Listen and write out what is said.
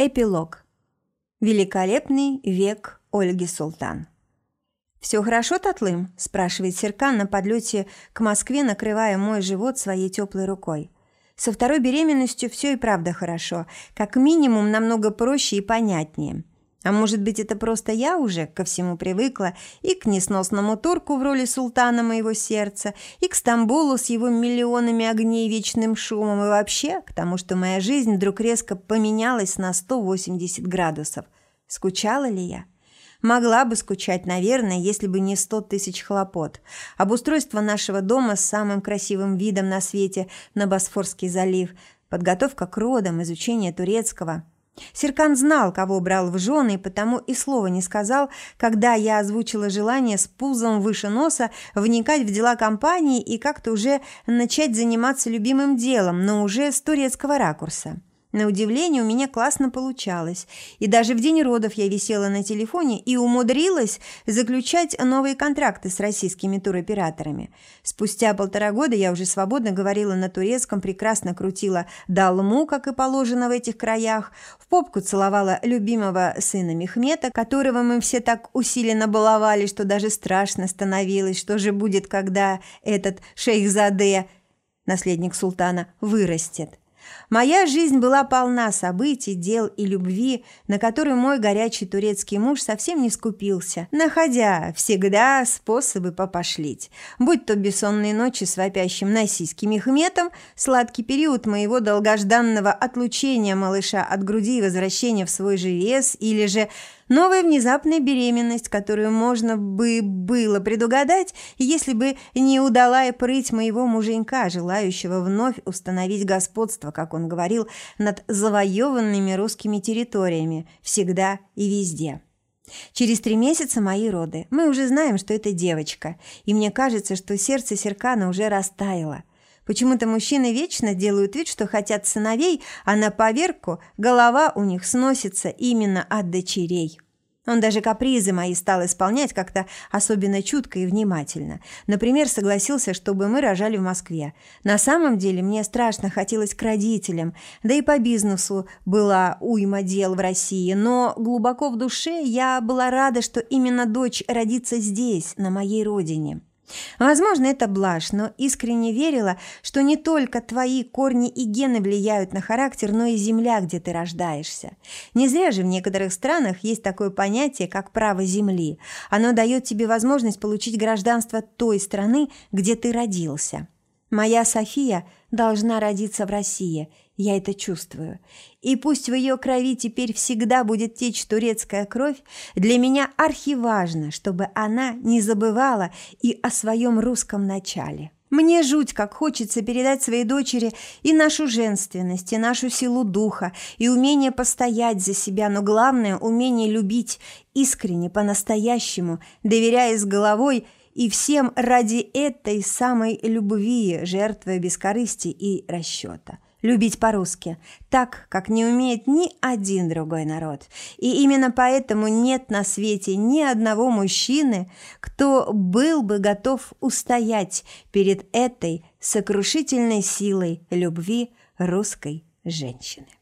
Эпилог. Великолепный век Ольги Султан. «Все хорошо, Татлым?» – спрашивает Серкан на подлете к Москве, накрывая мой живот своей теплой рукой. Со второй беременностью все и правда хорошо, как минимум намного проще и понятнее – а может быть, это просто я уже ко всему привыкла и к несносному турку в роли султана моего сердца, и к Стамбулу с его миллионами огней, вечным шумом, и вообще к тому, что моя жизнь вдруг резко поменялась на 180 градусов. Скучала ли я? Могла бы скучать, наверное, если бы не сто тысяч хлопот. Обустройство нашего дома с самым красивым видом на свете на Босфорский залив, подготовка к родам, изучение турецкого – Серкан знал, кого брал в жены, и потому и слова не сказал, когда я озвучила желание с пузом выше носа вникать в дела компании и как-то уже начать заниматься любимым делом, но уже с турецкого ракурса. На удивление, у меня классно получалось. И даже в день родов я висела на телефоне и умудрилась заключать новые контракты с российскими туроператорами. Спустя полтора года я уже свободно говорила на турецком, прекрасно крутила далму, как и положено в этих краях, в попку целовала любимого сына Мехмета, которого мы все так усиленно баловали, что даже страшно становилось, что же будет, когда этот шейх Заде, наследник султана, вырастет. Моя жизнь была полна событий, дел и любви, на которые мой горячий турецкий муж совсем не скупился, находя всегда способы попошлить. Будь то бессонные ночи с вопящим насийским Мехметом, сладкий период моего долгожданного отлучения малыша от груди и возвращения в свой же вес, или же Новая внезапная беременность, которую можно бы было предугадать, если бы не удалая прыть моего муженька, желающего вновь установить господство, как он говорил, над завоеванными русскими территориями, всегда и везде. Через три месяца мои роды. Мы уже знаем, что это девочка, и мне кажется, что сердце Серкана уже растаяло. Почему-то мужчины вечно делают вид, что хотят сыновей, а на поверку голова у них сносится именно от дочерей. Он даже капризы мои стал исполнять как-то особенно чутко и внимательно. Например, согласился, чтобы мы рожали в Москве. На самом деле мне страшно хотелось к родителям, да и по бизнесу была уйма дел в России, но глубоко в душе я была рада, что именно дочь родится здесь, на моей родине. Возможно, это блажь, но искренне верила, что не только твои корни и гены влияют на характер, но и земля, где ты рождаешься. Не зря же в некоторых странах есть такое понятие, как право земли. Оно дает тебе возможность получить гражданство той страны, где ты родился. Моя София должна родиться в России, я это чувствую. И пусть в ее крови теперь всегда будет течь турецкая кровь, для меня архиважно, чтобы она не забывала и о своем русском начале. Мне жуть, как хочется передать своей дочери и нашу женственность, и нашу силу духа, и умение постоять за себя, но главное – умение любить искренне, по-настоящему, доверяясь головой – и всем ради этой самой любви, жертвуя без корысти и расчета. Любить по-русски, так, как не умеет ни один другой народ. И именно поэтому нет на свете ни одного мужчины, кто был бы готов устоять перед этой сокрушительной силой любви русской женщины.